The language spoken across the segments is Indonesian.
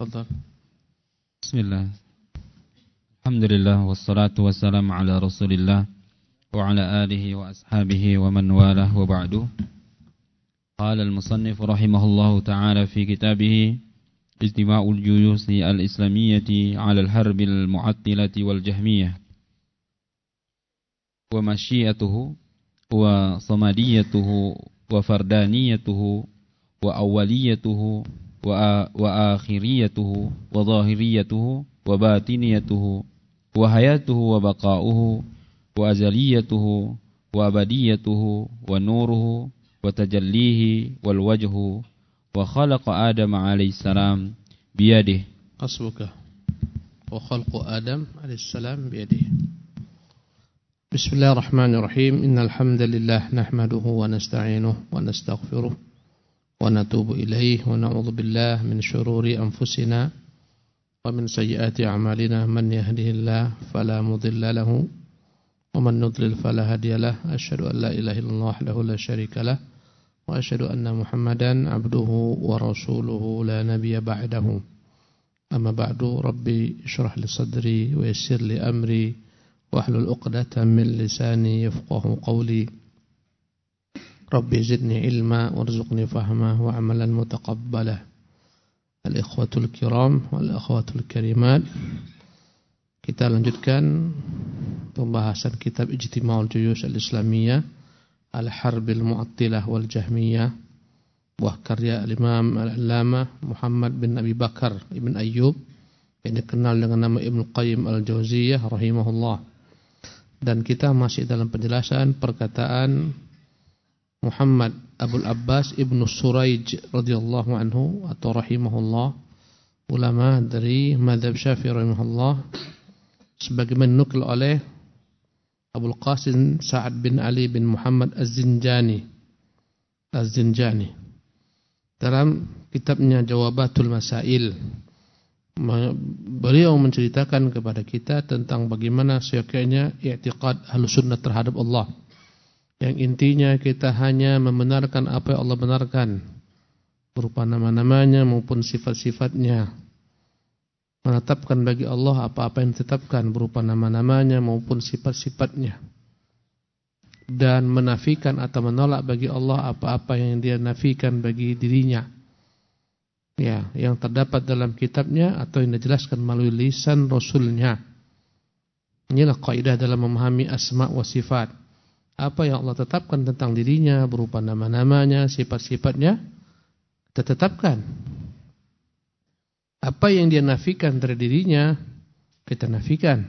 تفضل. بسم الله. الحمد لله والصلاة والسلام على رسول الله وعلى آله وأصحابه ومن والاه وبعد. قال المصنف رحمه الله تعالى في كتابه اجتماع الجيوش الإسلامية على الحرب المعطلة والجهمية. ومشيئته وصمديته وفردانيته وأوليته وآخريته وظاهريته وباطنيته وحياته وبقاؤه وأزليته وأبديته ونوره وتجليه والوجه وخلق آدم عليه السلام بيده. حسبك. وخلق آدم عليه السلام بيده. بسم الله الرحمن الرحيم. إن الحمد لله نحمده ونستعينه ونستغفره ونتوب إليه ونعوذ بالله من شرور أنفسنا ومن سيئات أعمالنا. من يهده الله فلا مضل له ومن نضلل فلا هادي له. أشهد أن لا إله إلا الله وحده لا شريك له وأشهد أن محمدا عبده ورسوله لا نبي بعده. أما بعد ربي اشرح لي صدري ويسر لي أمري واحلل عقدة من لساني يفقه قولي. Rabbi zidni ilma warzuqni fahma wa amalan mutaqabbalah. Al-ikhwatul kiram wal-ikhwatul karimat. Kita lanjutkan pembahasan kitab Ijtima'ul Juyush al-Islamiyah Al-Harbil Mu'attilah wal Jahmiyah buah karya Al-Imam Al-Allamah Muhammad bin Abi Bakar Ibn Ayyub yang dikenal dengan nama Ibn Qayyim Al-Jauziyah rahimahullah. Dan kita masih dalam penjelasan perkataan Muhammad Abdul Abbas Ibnu Suraij radhiyallahu anhu atau rahimahullah ulama dari madhab Syafi'i rahimahullah sebagaimana dinukil oleh Abdul Qasim Sa'ad bin Ali bin Muhammad Az-Zinjani. Az-Zinjani. Dalam kitabnya Jawabatul Masail beliau menceritakan kepada kita tentang bagaimana seyogyanya i'tiqad Ahlussunnah terhadap Allah yang intinya kita hanya membenarkan apa yang Allah benarkan berupa nama-namanya maupun sifat-sifatnya. Menetapkan bagi Allah apa-apa yang ditetapkan berupa nama-namanya maupun sifat-sifatnya. Dan menafikan atau menolak bagi Allah apa-apa yang dia nafikan bagi dirinya. Ya, yang terdapat dalam kitabnya atau yang dijelaskan melalui lisan Rasulnya. Inilah kaidah dalam memahami asma wa sifat apa yang Allah tetapkan tentang dirinya berupa nama-namanya, sifat-sifatnya tetapkan. Apa yang dia nafikan dari dirinya kita nafikan.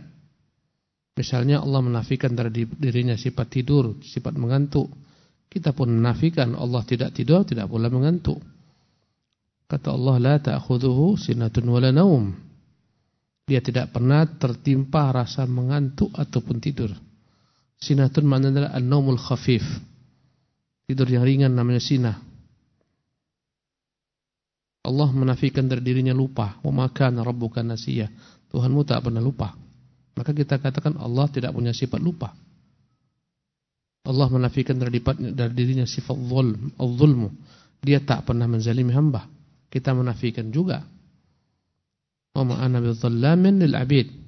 Misalnya Allah menafikan dari dirinya sifat tidur, sifat mengantuk. Kita pun menafikan Allah tidak tidur, tidak pula mengantuk. Kata Allah la ta'khudhuhu sinatun wala naum. Dia tidak pernah tertimpa rasa mengantuk ataupun tidur. Sinatun maknanya adalah an-naumul khafif. Tidur yang ringan namanya sinah. Allah menafikan dari dirinya lupa. Wa ma kana rabbuka nasiya. Tuhanmu tak pernah lupa. Maka kita katakan Allah tidak punya sifat lupa. Allah menafikan dari, dari dirinya sifat zulm, al-zulmu. Dia tak pernah menzalimi hamba. Kita menafikan juga. Wa ma ana bidzallamin lil 'abid.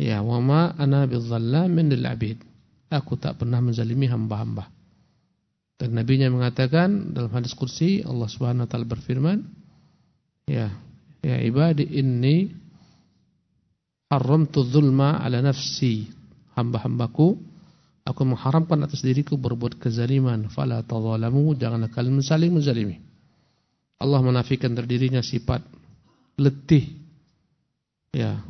Ya, wa ma ana bizzallamin lil abid. Aku tak pernah menzalimi hamba-hamba. Dan nabinya mengatakan dalam hadis kursi Allah Subhanahu wa taala berfirman, ya, ya ibadi inni haramtu dzulma ala nafsi. Hamba-hambaku aku mengharamkan atas diriku berbuat kezaliman, fala tadzalamu, janganlah kalian saling menzalimi. Allah menafikan dari dirinya sifat letih. Ya,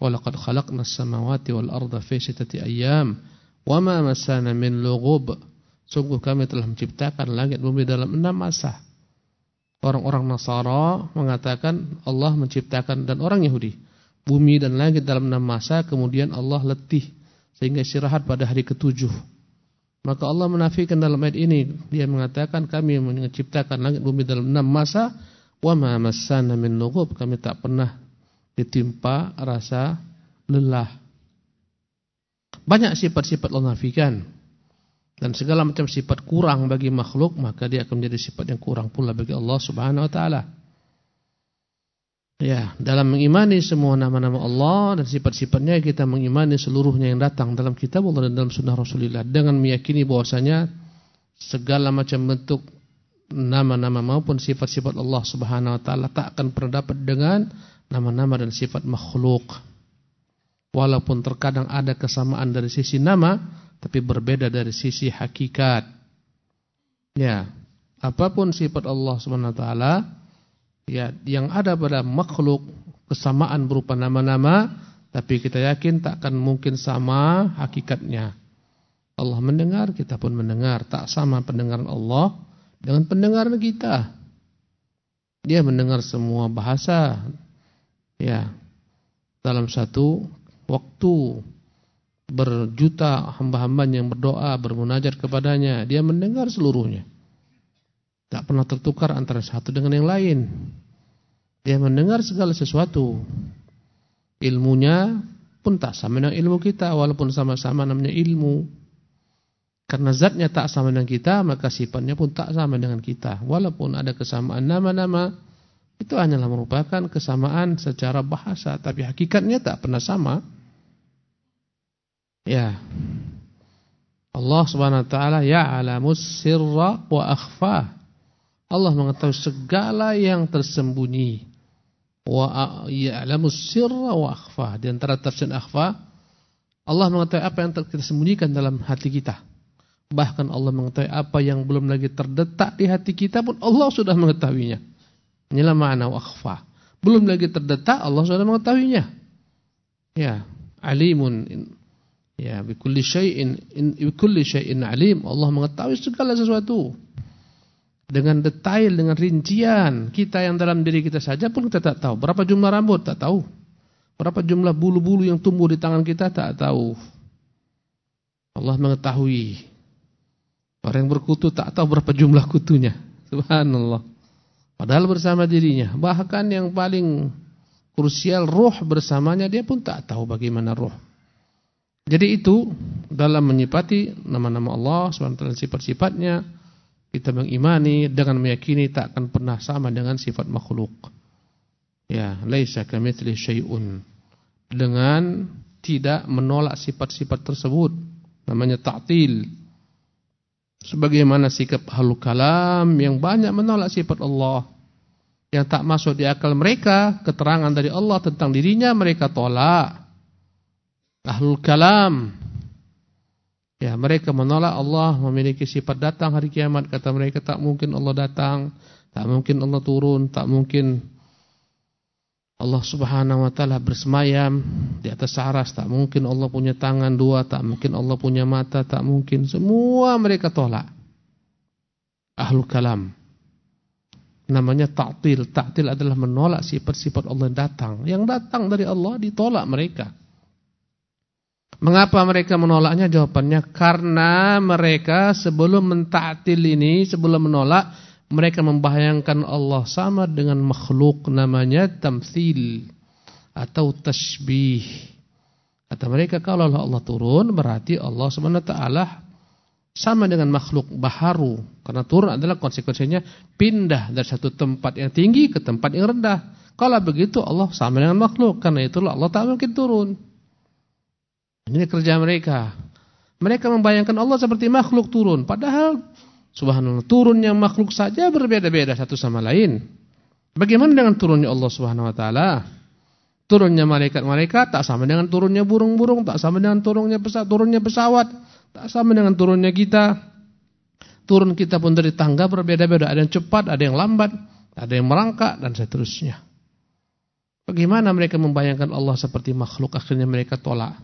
Walaqad khalaqna as-samawati wal arda fi sittati ayyam wama masana min. Sungguh kami telah menciptakan langit bumi dalam enam masa. Orang-orang Nasara mengatakan Allah menciptakan dan orang Yahudi bumi dan langit dalam enam masa kemudian Allah letih sehingga istirahat pada hari ketujuh. Maka Allah menafikan dalam ayat ini dia mengatakan kami menciptakan langit bumi dalam enam masa wa ma massana min lughub kami tak pernah ditimpa rasa lelah. Banyak sifat-sifat Allah. Dan segala macam sifat kurang bagi makhluk, maka dia akan menjadi sifat yang kurang pula bagi Allah Subhanahu wa taala. Ya, dalam mengimani semua nama-nama Allah dan sifat-sifatnya kita mengimani seluruhnya yang datang dalam kitab Allah dan dalam sunnah Rasulullah dengan meyakini bahwasanya segala macam bentuk nama-nama maupun sifat-sifat Allah Subhanahu wa taala tak akan pernah dapat dengan nama-nama dan sifat makhluk. Walaupun terkadang ada kesamaan dari sisi nama tapi berbeda dari sisi hakikat. Ya, apa pun sifat Allah taala ya yang ada pada makhluk kesamaan berupa nama-nama tapi kita yakin tak akan mungkin sama hakikatnya. Allah mendengar, kita pun mendengar. Tak sama pendengaran Allah dengan pendengaran kita. Dia mendengar semua bahasa. Ya. Dalam satu waktu berjuta hamba-hamba yang berdoa, bermunajat kepadanya, dia mendengar seluruhnya. Tak pernah tertukar antara satu dengan yang lain. Dia mendengar segala sesuatu. Ilmunya pun tak sama dengan ilmu kita walaupun sama-sama namanya ilmu. Karena zatnya tak sama dengan kita, maka sifatnya pun tak sama dengan kita. Walaupun ada kesamaan nama-nama, itu hanyalah merupakan kesamaan secara bahasa, tapi hakikatnya tak pernah sama. Ya. Allah Subhanahu wa taala ya'lamus sirra wa akhfa. Allah mengetahui segala yang tersembunyi. Wa ya'lamu sirra wa akhfa. Di antara tafsir akhfa, Allah mengetahui apa yang kita sembunyikan dalam hati kita. Bahkan Allah mengetahui apa yang belum lagi terdetak di hati kita pun Allah sudah mengetahuinya. Inilah makna akhfa. Belum lagi terdetak Allah sudah mengetahuinya. Ya, alimun ya bi kulli syai'in bi kulli syai'in alim. Allah mengetahui segala sesuatu dengan detail, dengan rincian. Kita yang dalam diri kita saja pun kita tak tahu. Berapa jumlah rambut? Tak tahu. Berapa jumlah bulu-bulu yang tumbuh di tangan kita? Tak tahu. Allah mengetahui. Orang yang berkutu tak tahu berapa jumlah kutunya. Subhanallah. Padahal bersama dirinya. Bahkan yang paling krusial roh bersamanya dia pun tak tahu bagaimana roh. Jadi itu dalam menyipati nama-nama Allah, sifat-sifatnya, kita mengimani dengan meyakini tak akan pernah sama dengan sifat makhluk. Ya, laisa kamitsli syai'un. Dengan tidak menolak sifat-sifat tersebut namanya ta'til. Sebagaimana sikap halul kalam yang banyak menolak sifat Allah yang tak masuk di akal mereka, keterangan dari Allah tentang dirinya mereka tolak. Ahlul kalam Ya, mereka menolak Allah memiliki sifat datang hari kiamat. Kata mereka tak mungkin Allah datang, tak mungkin Allah turun, tak mungkin Allah Subhanahu wa taala bersemayam di atas aras, tak mungkin Allah punya tangan dua, tak mungkin Allah punya mata, tak mungkin. Semua mereka tolak. Ahlul kalam. Namanya ta'til. Ta'til adalah menolak sifat-sifat Allah yang datang. Yang datang dari Allah ditolak mereka. Mengapa mereka menolaknya? Jawabannya karena mereka sebelum mentaktil ini, sebelum menolak, mereka membayangkan Allah sama dengan makhluk namanya tamthil atau tasbih. Kata mereka kalau Allah turun berarti Allah SWT sama dengan makhluk baharu. Karena turun adalah konsekuensinya pindah dari satu tempat yang tinggi ke tempat yang rendah. Kalau begitu Allah sama dengan makhluk. Karena itulah Allah tak mungkin turun. Ini kerja mereka. Mereka membayangkan Allah seperti makhluk turun. Padahal subhanallah turunnya makhluk saja berbeda-beda satu sama lain. Bagaimana dengan turunnya Allah subhanahu wa ta'ala? Turunnya malaikat-malaikat tak sama dengan turunnya burung-burung. Tak sama dengan turunnya pesawat, turunnya pesawat. Tak sama dengan turunnya kita. Turun kita pun dari tangga berbeda-beda. Ada yang cepat, ada yang lambat. Ada yang merangkak dan seterusnya. Bagaimana mereka membayangkan Allah seperti makhluk? Akhirnya mereka tolak.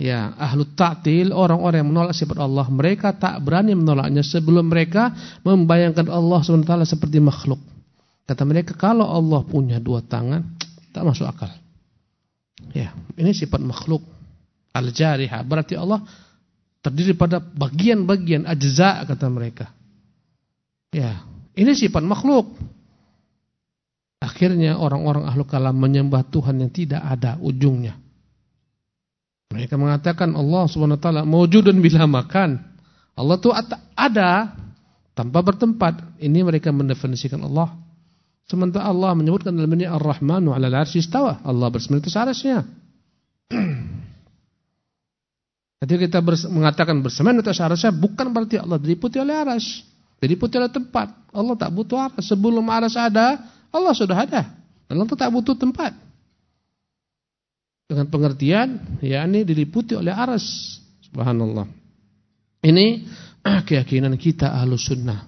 Ya, ahlu ta'til, orang-orang yang menolak sifat Allah, mereka tak berani menolaknya sebelum mereka membayangkan Allah SWT seperti makhluk. Kata mereka, kalau Allah punya dua tangan, tak masuk akal. Ya, ini sifat makhluk al-jariha. Berarti Allah terdiri pada bagian-bagian ajza kata mereka. Ya, ini sifat makhluk. Akhirnya orang-orang ahlu kalam menyembah Tuhan yang tidak ada ujungnya. Mereka mengatakan Allah Subhanahu wa taala mewujudun bila makan. Allah itu ada tanpa bertempat. Ini mereka mendefinisikan Allah Sementara Allah menyebutkan dalam ini Ar-Rahmanu 'alal 'arsy istawa. Allah bersama atas arasnya. Ketika kita mengatakan bersama atas arasnya bukan berarti Allah diliputi oleh aras. Diliputi oleh tempat. Allah tak butuh aras. Sebelum aras ada, Allah sudah ada. Allah tak butuh tempat. Dengan pengertian, yakni diliputi oleh aras. Subhanallah. Ini keyakinan kita ahlu sunnah.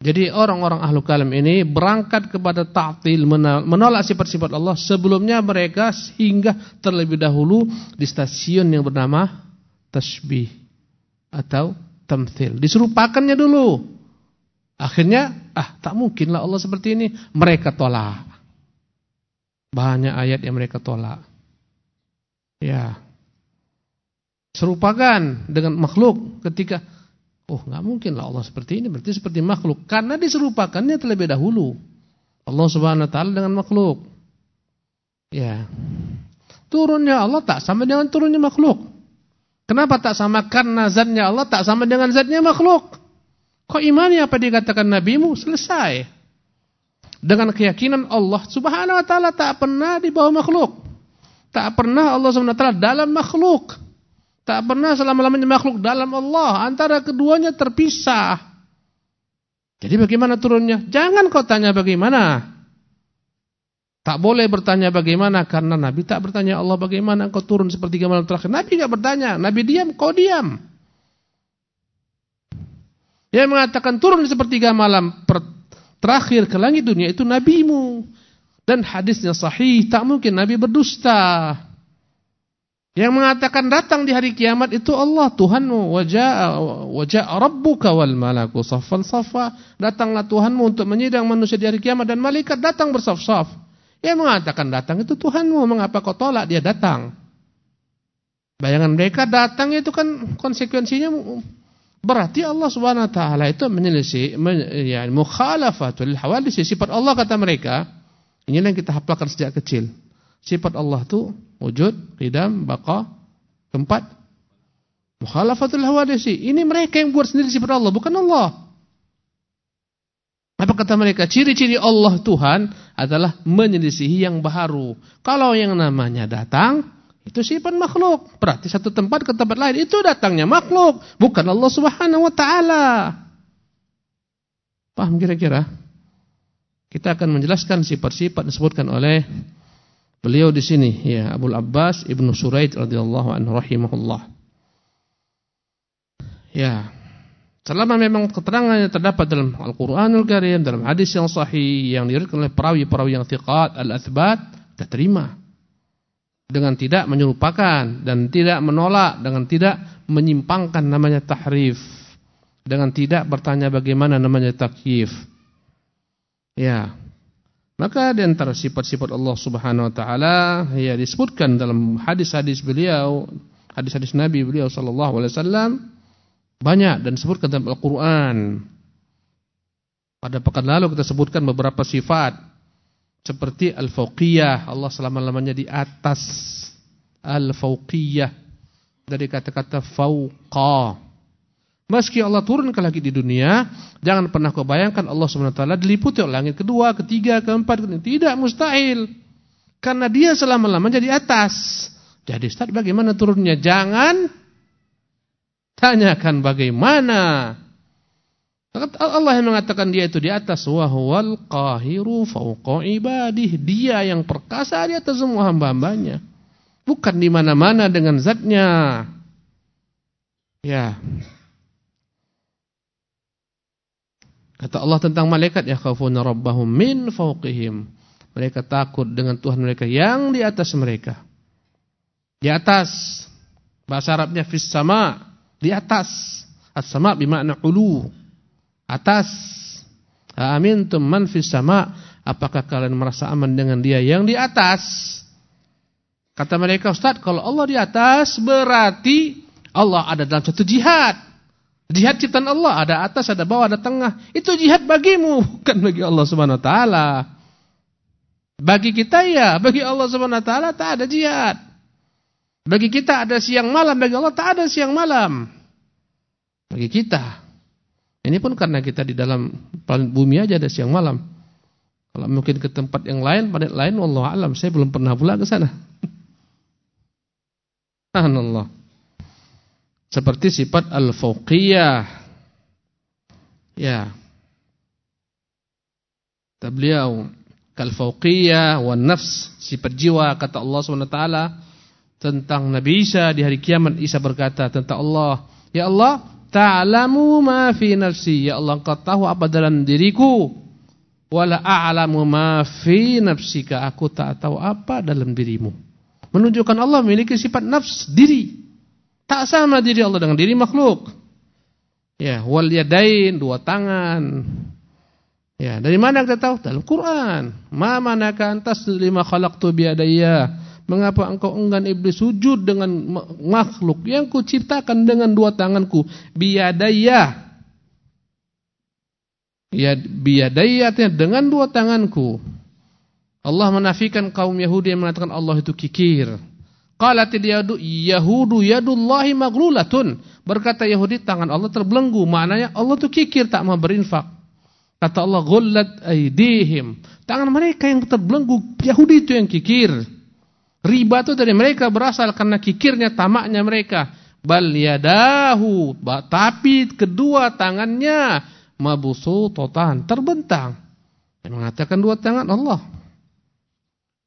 Jadi orang-orang ahlu kalam ini berangkat kepada ta'til, menolak sifat-sifat Allah. Sebelumnya mereka sehingga terlebih dahulu di stasiun yang bernama tasbih atau tamthil. Diserupakannya dulu. Akhirnya, ah tak mungkinlah Allah seperti ini. Mereka tolak. Banyak ayat yang mereka tolak. Ya. Serupakan dengan makhluk ketika Oh, nggak mungkin lah Allah seperti ini, berarti seperti makhluk. Karena diserupakannya terlebih dahulu. Allah Subhanahu wa taala dengan makhluk. Ya. Turunnya Allah tak sama dengan turunnya makhluk. Kenapa tak sama? Karena zatnya Allah tak sama dengan zatnya makhluk. Kok imani apa dikatakan nabimu? Selesai. Dengan keyakinan Allah Subhanahu wa taala tak pernah di bawah makhluk. Tak pernah Allah taala dalam makhluk. Tak pernah selama-lamanya makhluk dalam Allah. Antara keduanya terpisah. Jadi bagaimana turunnya? Jangan kau tanya bagaimana. Tak boleh bertanya bagaimana. Karena Nabi tak bertanya Allah bagaimana kau turun seperti malam terakhir. Nabi tak bertanya. Nabi diam, kau diam. Yang mengatakan turun di sepertiga malam terakhir ke langit dunia itu nabimu. Dan hadisnya sahih, tak mungkin Nabi berdusta. Yang mengatakan datang di hari kiamat itu Allah Tuhanmu. Wajah wajah rabbuka wal malaku saffan saffa. Datanglah Tuhanmu untuk menyidang manusia di hari kiamat dan malaikat datang bersaf-saf. Yang mengatakan datang itu Tuhanmu. Mengapa kau tolak? Dia datang. Bayangan mereka datang itu kan konsekuensinya berarti Allah Subhanahu wa taala itu menyelisih ya mukhalafatul hawadis sifat Allah kata mereka ini yang kita hafalkan sejak kecil Sifat Allah itu wujud, qidam, baqa, keempat mukhalafatul hawadisi. Ini mereka yang buat sendiri sifat Allah, bukan Allah. Apa kata mereka? Ciri-ciri Allah Tuhan adalah menyelisihi yang baru. Kalau yang namanya datang, itu sifat makhluk. Berarti satu tempat ke tempat lain, itu datangnya makhluk. Bukan Allah subhanahu wa ta'ala. Paham kira-kira? Kita akan menjelaskan sifat-sifat disebutkan oleh Beliau di sini ya Abu Abbas Ibnu Suraid radhiyallahu anhu rahimahullah. Ya. Selama memang keterangannya terdapat dalam Al-Qur'anul Karim, dalam hadis yang sahih yang diriwayatkan oleh perawi-perawi yang thiqat, al-athbat, kita terima. Dengan tidak menyerupakan dan tidak menolak, dengan tidak menyimpangkan namanya tahrif. Dengan tidak bertanya bagaimana namanya takyif. Ya. Maka di antara sifat-sifat Allah Subhanahu wa taala ya disebutkan dalam hadis-hadis beliau, hadis-hadis Nabi beliau sallallahu alaihi wasallam banyak dan disebutkan dalam Al-Qur'an. Pada pekan lalu kita sebutkan beberapa sifat seperti al-fauqiyah, Allah selama-lamanya di atas. Al-fauqiyah dari kata-kata fauqa. Meski Allah turun ke lagi di dunia, jangan pernah kau bayangkan Allah SWT diliputi oleh langit kedua, ketiga, keempat. Tidak, mustahil. Karena dia selama-lamanya di atas. Jadi Ustaz bagaimana turunnya? Jangan tanyakan bagaimana. Allah yang mengatakan dia itu di atas. Wahuwal qahiru fauqa ibadih. Dia yang perkasa di atas semua hamba-hambanya. Bukan di mana-mana dengan zatnya. Ya. Kata Allah tentang malaikat ya khafuna rabbahum min fawqihim. Mereka takut dengan Tuhan mereka yang di atas mereka. Di atas. Bahasa Arabnya fis sama, di atas. As-sama bermakna ulu. Atas. Amintum man fis sama? Apakah kalian merasa aman dengan dia yang di atas? Kata mereka, Ustaz, kalau Allah di atas berarti Allah ada dalam satu jihad. Jihad ciptaan Allah, ada atas, ada bawah, ada tengah. Itu jihad bagimu, bukan bagi Allah Subhanahu wa taala. Bagi kita ya, bagi Allah Subhanahu wa taala tak ada jihad. Bagi kita ada siang malam, bagi Allah tak ada siang malam. Bagi kita. Ini pun karena kita di dalam bumi aja ada siang malam. Kalau mungkin ke tempat yang lain, pada lain Allah alam, saya belum pernah pula ke sana. Subhanallah. Seperti sifat al-fauqiyah. Ya. Kata beliau, kal-fauqiyah wan nafs, sifat jiwa kata Allah SWT tentang Nabi Isa di hari kiamat Isa berkata tentang Allah, "Ya Allah, ta'lamu ma fi nafsi." Ya Allah, Engkau tahu apa dalam diriku. Wala a'lamu ma fi nafsika. Aku tak tahu apa dalam dirimu. Menunjukkan Allah memiliki sifat nafs diri. Tak sama diri Allah dengan diri makhluk. Ya, wal yadain dua tangan. Ya, dari mana kita tahu? Dalam Quran. Ma manaka antas lima khalaqtu biadayya. Mengapa engkau enggan iblis sujud dengan makhluk yang kuciptakan dengan dua tanganku? Biadayya. Ya biadayya dengan dua tanganku. Allah menafikan kaum Yahudi yang mengatakan Allah itu kikir. Qalat yadu yahudu yadullahi maglulatun. Berkata Yahudi tangan Allah terbelenggu. Maknanya Allah itu kikir tak mau berinfak. Kata Allah ghullat aidihim. Tangan mereka yang terbelenggu. Yahudi itu yang kikir. Riba itu dari mereka berasal karena kikirnya tamaknya mereka. Bal yadahu. Tapi kedua tangannya mabusu totan terbentang. Yang mengatakan dua tangan Allah.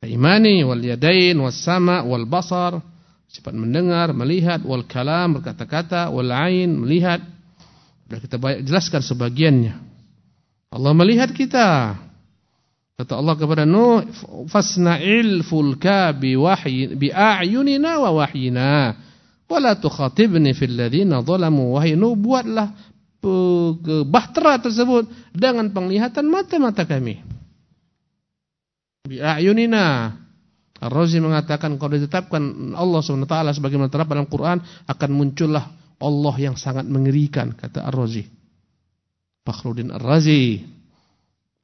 Imani wal yadain was sama wal basar sifat mendengar, melihat wal kalam berkata-kata wal ain melihat. Sudah kita jelaskan sebagiannya. Allah melihat kita. Kata Allah kepada Nuh, "Fasna'il fulka bi wahyi bi a'yunina wa wahyina." Wala tukhatibni fil ladzina zalamu wahai Nuh buatlah bahtera tersebut dengan penglihatan mata-mata kami. Bi'ayunina. Ar-Razi mengatakan kalau ditetapkan Allah SWT sebagai terdapat dalam Quran akan muncullah Allah yang sangat mengerikan kata Ar-Razi. Fakhruddin Ar-Razi.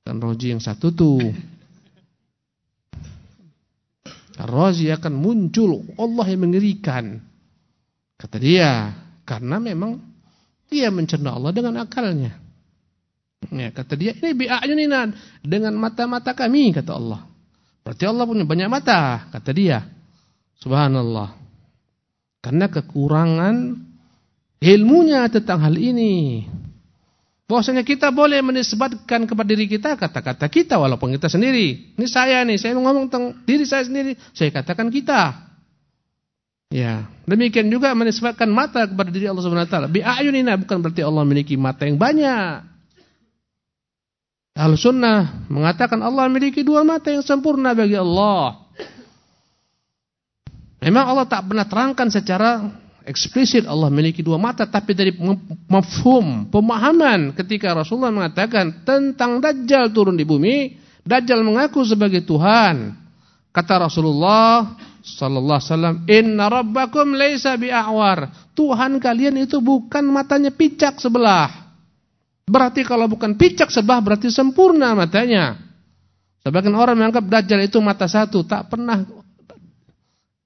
Dan Razi yang satu tuh. Ar-Razi akan muncul Allah yang mengerikan. Kata dia, karena memang dia mencerna Allah dengan akalnya. Ya, kata dia, ini bi'ayunina dengan mata-mata kami, kata Allah. Berarti Allah punya banyak mata, kata dia. Subhanallah. Karena kekurangan ilmunya tentang hal ini. Bahwasanya kita boleh menisbatkan kepada diri kita kata-kata kita walaupun kita sendiri. Ini saya nih, saya ngomong tentang diri saya sendiri, saya katakan kita. Ya, demikian juga menisbatkan mata kepada diri Allah Subhanahu wa taala. Bi ayunina bukan berarti Allah memiliki mata yang banyak. Al sunnah mengatakan Allah memiliki dua mata yang sempurna bagi Allah. Memang Allah tak pernah terangkan secara eksplisit Allah memiliki dua mata, tapi dari mafhum, pemahaman ketika Rasulullah mengatakan tentang Dajjal turun di bumi, Dajjal mengaku sebagai Tuhan. Kata Rasulullah, sallallahu alaihi wasallam, "Inna rabbakum laisa bi'awar." Tuhan kalian itu bukan matanya picak sebelah. Berarti kalau bukan picak sebelah berarti sempurna matanya. Sebagian orang menganggap Dajjal itu mata satu, tak pernah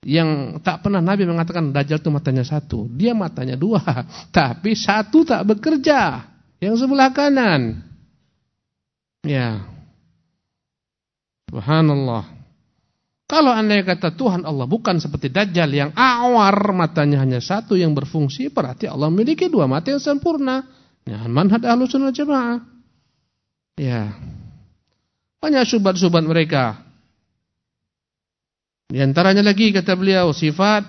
yang tak pernah Nabi mengatakan Dajjal itu matanya satu. Dia matanya dua, tapi satu tak bekerja. Yang sebelah kanan. Ya. Subhanallah. Kalau anda kata Tuhan Allah bukan seperti Dajjal yang awar matanya hanya satu yang berfungsi, berarti Allah memiliki dua mata yang sempurna. Ya, manhaj ahlu sunnah jamaah. Ya. Banyak subat-subat mereka. Di antaranya lagi kata beliau sifat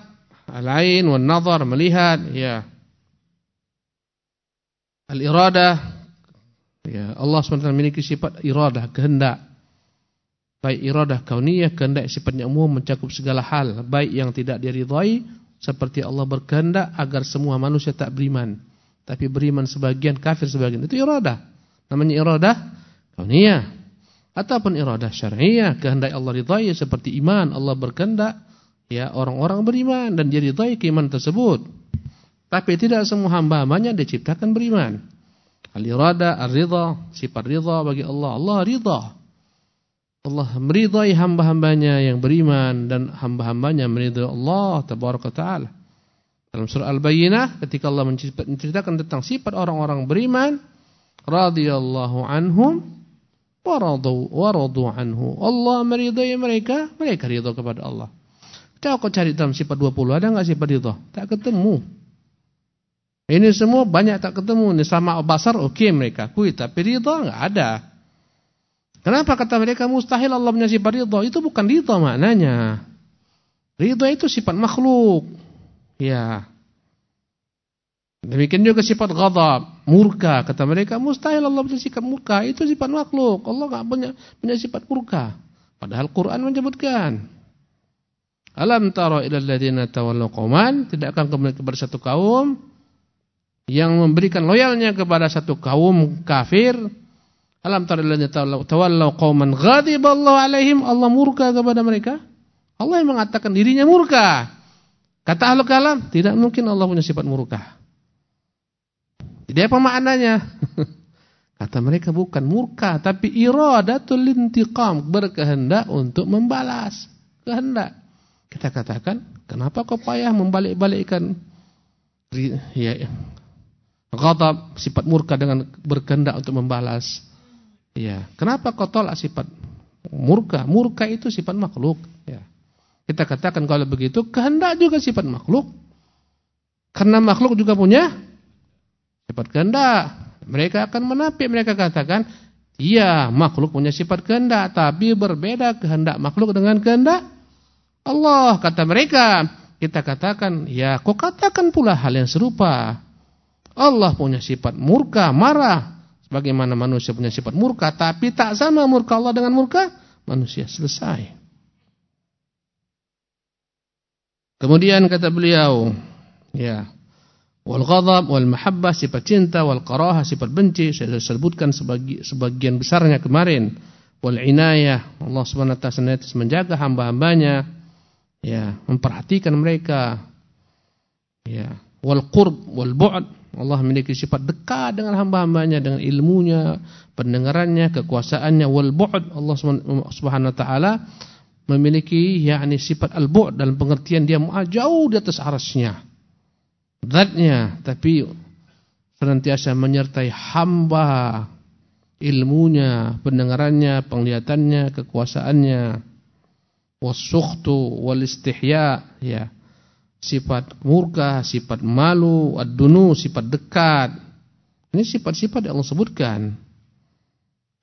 al-ain wal nazar melihat ya. Al-iradah ya Allah SWT memiliki sifat iradah kehendak baik iradah kauniyah kehendak sifatnya umum mencakup segala hal baik yang tidak diridhai seperti Allah berkehendak agar semua manusia tak beriman tapi beriman sebagian kafir sebagian. Itu iradah. Namanya iradah kauniyah. Ataupun iradah syar'iyyah kehendak Allah ridhai seperti iman. Allah berkehendak ya orang-orang beriman dan dia ridhai keimanan tersebut. Tapi tidak semua hamba-hambanya diciptakan beriman. Al-irada ar-ridha sifat ridha bagi Allah. Allah ridha. Allah meridai hamba-hambanya yang beriman dan hamba-hambanya meridai Allah tabaraka taala. Dalam surah Al-Bayyinah ketika Allah menceritakan tentang sifat orang-orang beriman, radhiyallahu anhum waradu waradu anhu. Allah meridai mereka, mereka ridha kepada Allah. Coba kau cari dalam sifat 20, ada enggak sifat ridha? Tak ketemu. Ini semua banyak tak ketemu. Ini sama basar oke okay mereka kui, tapi ridha enggak ada. Kenapa kata mereka mustahil Allah punya sifat ridha? Itu bukan ridha maknanya. Ridha itu sifat makhluk. Ya. Demikian juga sifat ghadab, murka. Kata mereka mustahil Allah sifat murka. Itu sifat makhluk. Allah enggak punya punya sifat murka. Padahal Quran menyebutkan. Alam tara ila alladziina tawallaw qauman, tidak akan kembali kepada satu kaum yang memberikan loyalnya kepada satu kaum kafir. Alam tara ila alladziina tawallaw qauman ghadiballahu alaihim, Allah murka kepada mereka. Allah yang mengatakan dirinya murka. Kata ahlu kalam, tidak mungkin Allah punya sifat murka. Jadi apa maknanya? Kata mereka bukan murka, tapi iradatul intiqam, berkehendak untuk membalas. Kehendak. Kita katakan, kenapa kau payah membalik-balikkan ya, ghadab, sifat murka dengan berkehendak untuk membalas? Ya, kenapa kau tolak sifat murka? Murka itu sifat makhluk. Kita katakan kalau begitu, kehendak juga sifat makhluk. Karena makhluk juga punya sifat kehendak. Mereka akan menapi, mereka katakan, iya makhluk punya sifat kehendak, tapi berbeda kehendak makhluk dengan kehendak Allah. Kata mereka, kita katakan, ya kau katakan pula hal yang serupa. Allah punya sifat murka, marah. Sebagaimana manusia punya sifat murka, tapi tak sama murka Allah dengan murka manusia. Selesai. Kemudian kata beliau, ya, Wal ghadab wal mahabbah sifat cinta wal karaha sifat benci saya sebutkan sebagi, sebagian besarnya kemarin. Wal inayah Allah Subhanahu wa taala menjaga hamba-hambanya ya, memperhatikan mereka. Ya, wal qurb wal bu'd Allah memiliki sifat dekat dengan hamba-hambanya dengan ilmunya, pendengarannya, kekuasaannya wal bu'd Allah Subhanahu wa taala memiliki yakni sifat al-bu'd dalam pengertian dia jauh di atas arasnya zatnya tapi senantiasa menyertai hamba ilmunya, pendengarannya, penglihatannya, kekuasaannya. Wasukhtu wal istihya ya. Sifat murka, sifat malu, ad-dunu, sifat dekat. Ini sifat-sifat yang Allah sebutkan.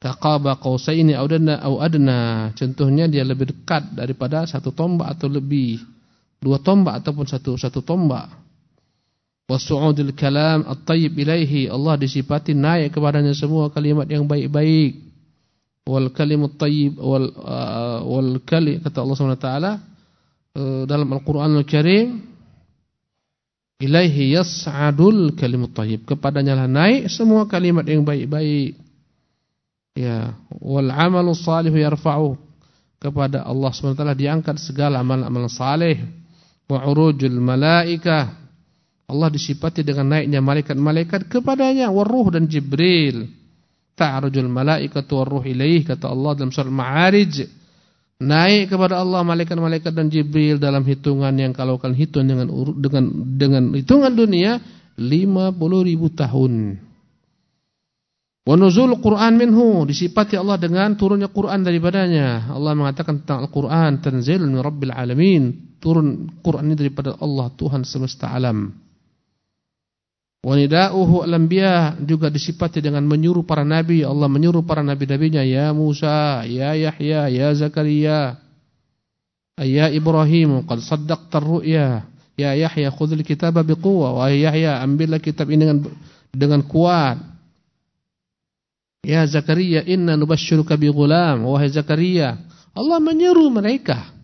Kaqaba qausaini au adna au adna. Contohnya dia lebih dekat daripada satu tombak atau lebih. Dua tombak ataupun satu satu tombak. Wasu'udul kalam at-tayyib ilaihi Allah disifati naik kepadanya semua kalimat yang baik-baik. Wal kalimut tayyib wal uh, wal kali kata Allah Subhanahu wa taala uh, dalam Al-Qur'anul Karim ilaihi yas'adul kalimut tayyib kepadanya lah naik semua kalimat yang baik-baik. Ya, wal amalus salih yarfa'u kepada Allah taala diangkat segala amal-amal saleh. Wa urujul malaikah Allah disifati dengan naiknya malaikat-malaikat kepadanya waruh dan Jibril. Ta'arujul malaikatu waruh ilaih kata Allah dalam surah Ma'arij. Naik kepada Allah malaikat-malaikat dan Jibril dalam hitungan yang kalau kalian hitung dengan dengan dengan hitungan dunia 50 ribu tahun. Wa nuzul Quran minhu disifati Allah dengan turunnya Quran daripadanya. Allah mengatakan tentang Al-Quran tanzilun min rabbil alamin. Turun Quran ini daripada Allah Tuhan semesta alam. Wanidauhu al-anbiya juga disifati dengan menyuruh para nabi. Allah menyuruh para nabi-nabinya, ya Musa, ya Yahya, ya Zakaria, ya Ibrahim, qad saddaqta ar-ru'ya. Ya Yahya, khudhil kitaba biquwwa. Wahai Yahya, ambillah kitab ini dengan dengan kuat. Ya Zakaria, inna nubashshiruka bi. Wahai Zakaria, Allah menyuruh mereka.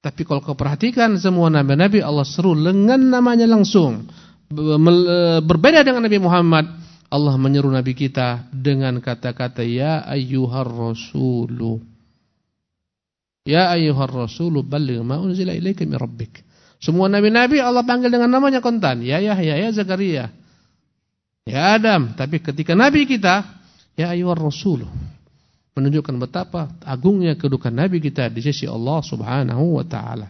Tapi kalau kau perhatikan semua nabi-nabi Allah seru dengan namanya langsung. E, berbeda dengan Nabi Muhammad, Allah menyeru Nabi kita dengan kata-kata ya ayyuhar rasulu. Ya ayyuhar rasulu balligh ma unzila ilaika min rabbik. Semua nabi-nabi Allah panggil dengan namanya kontan. Ya Yahya, ya Zakaria. Ya Adam, tapi ketika nabi kita ya ayyuhar rasulu menunjukkan betapa agungnya kedudukan nabi kita di sisi Allah Subhanahu wa taala.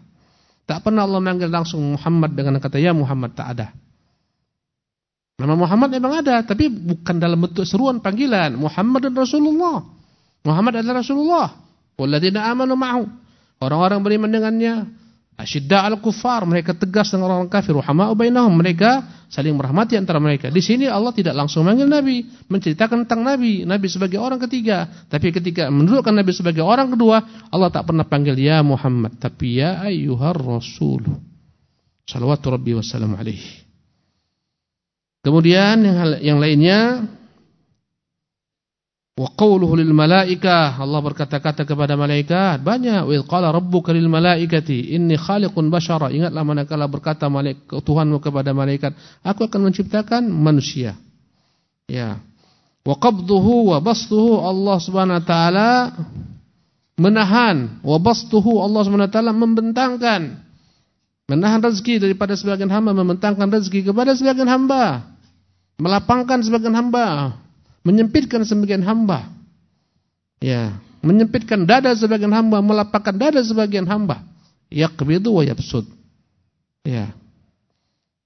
Tak pernah Allah manggil langsung Muhammad dengan kata ya Muhammad tak ada. Nama Muhammad memang ada, tapi bukan dalam bentuk seruan panggilan. Muhammad dan Rasulullah. Muhammad adalah Rasulullah. Walladzina amanu ma'hu. Orang-orang beriman dengannya. Asyidda al-kuffar, mereka tegas dengan orang kafir. Ruhama'u bainahum, mereka saling merahmati antara mereka. Di sini Allah tidak langsung manggil Nabi, menceritakan tentang Nabi, Nabi sebagai orang ketiga. Tapi ketika menunjukkan Nabi sebagai orang kedua, Allah tak pernah panggil ya Muhammad, tapi ya ayyuhar rasul. Salawatu Rabbi wassalamu alaihi. Kemudian yang, yang lainnya Wa qawluhu lil malaikah Allah berkata-kata kepada malaikat banyak wa qala rabbuka lil malaikati inni khaliqun bashara. Ingatlah manakala berkata malaikat Tuhanmu kepada malaikat aku akan menciptakan manusia. Ya. Wa qabduhu wa bastuhu Allah Subhanahu wa taala menahan. Wa bastuhu Allah Subhanahu wa taala membentangkan. Menahan rezeki daripada sebagian hamba membentangkan rezeki kepada sebagian hamba. Melapangkan sebagian hamba menyempitkan sebagian hamba. Ya, menyempitkan dada sebagian hamba, melapangkan dada sebagian hamba. Yaqbidu wa yabsud. Ya.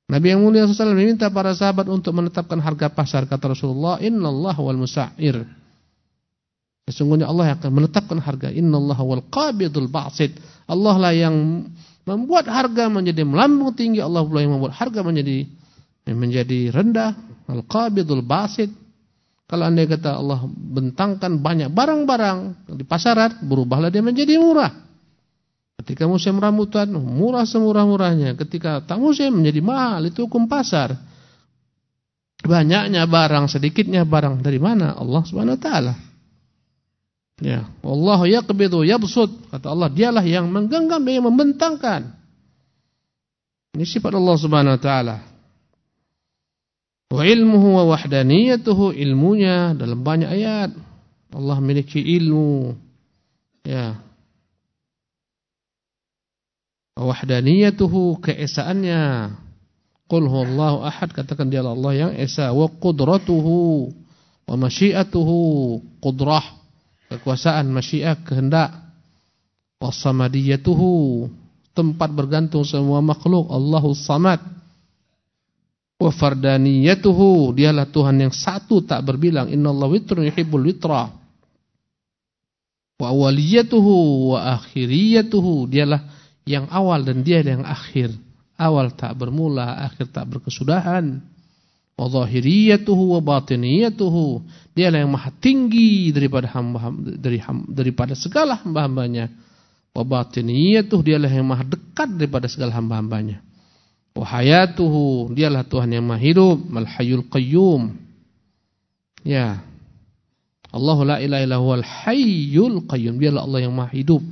Nabi yang mulia SAW meminta para sahabat untuk menetapkan harga pasar kata Rasulullah, "Innallah wal musa'ir." Sesungguhnya Allah yang akan menetapkan harga. Innallah wal qabidul ba'sid. Allah lah yang membuat harga menjadi melambung tinggi, Allah pula yang membuat harga menjadi menjadi rendah. Al-qabidul ba'sid. Kalau anda kata Allah bentangkan banyak barang-barang di pasaran, berubahlah dia menjadi murah. Ketika musim rambutan, murah semurah-murahnya. Ketika tak musim menjadi mahal, itu hukum pasar. Banyaknya barang, sedikitnya barang. Dari mana? Allah subhanahu wa ta'ala. Ya, Allah yaqbidu yabsud. Kata Allah, dialah yang menggenggam, yang membentangkan. Ini sifat Allah subhanahu wa ta'ala. Wa ilmuhu wa wahdaniyatuhu ilmunya dalam banyak ayat. Allah memiliki ilmu. Ya. Wa wahdaniyatuhu keesaannya. Qul huwallahu ahad katakan dia Allah yang esa wa qudratuhu wa masyiatuhu qudrah kekuasaan masyiah kehendak wa samadiyatuhu tempat bergantung semua makhluk Allahu samad wa fardaniyatuhu dialah Tuhan yang satu tak berbilang innallaha witrun yuhibbul witra. Wa awaliyatuhu wa akhiriyatuhu dialah yang awal dan dia yang akhir. Awal tak bermula akhir tak berkesudahan. Wa zahiriyatuhu wa batiniyatuhu dialah yang maha tinggi daripada hamba dari daripada segala hamba-hambanya. Wa batiniyatuhu dialah yang maha dekat daripada segala hamba-hambanya Wahayatuhu, dialah Tuhan yang maha hidup, mal hayyul qayyum. Ya. Allah la ilaha illa huwal hayyul qayyum. Dialah Allah yang maha hidup.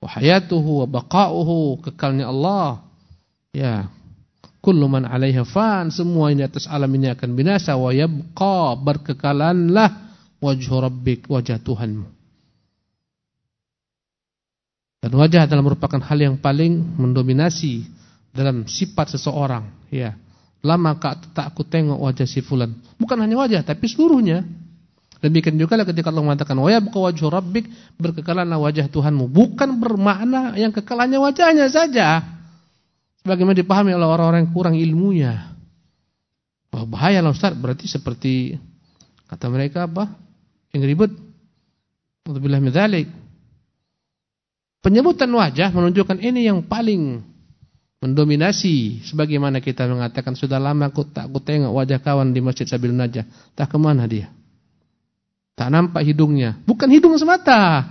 Wahayatuhu wa baqa'uhu, kekalnya Allah. Ya. Kullu man 'alaiha fan, semua ini atas alam ini akan binasa wa yabqa, berkekalanlah wajhu rabbik, wajah Tuhanmu. Dan wajah adalah merupakan hal yang paling mendominasi dalam sifat seseorang, ya. Lama kak tak aku tengok wajah si fulan. Bukan hanya wajah, tapi seluruhnya. Demikian juga ketika Allah mengatakan wa yabqa wajhu rabbik, berkekalanlah wajah Tuhanmu. Bukan bermakna yang kekalannya wajahnya saja. Sebagaimana dipahami oleh orang-orang kurang ilmunya. Wah, bahaya lah Ustaz, berarti seperti kata mereka apa? Yang. Alhamdulillah midzalik. Penyebutan wajah menunjukkan ini yang paling mendominasi sebagaimana kita mengatakan sudah lama aku tak aku tengok wajah kawan di Masjid Sabil Najah. Tak ke mana dia? Tak nampak hidungnya. Bukan hidung semata.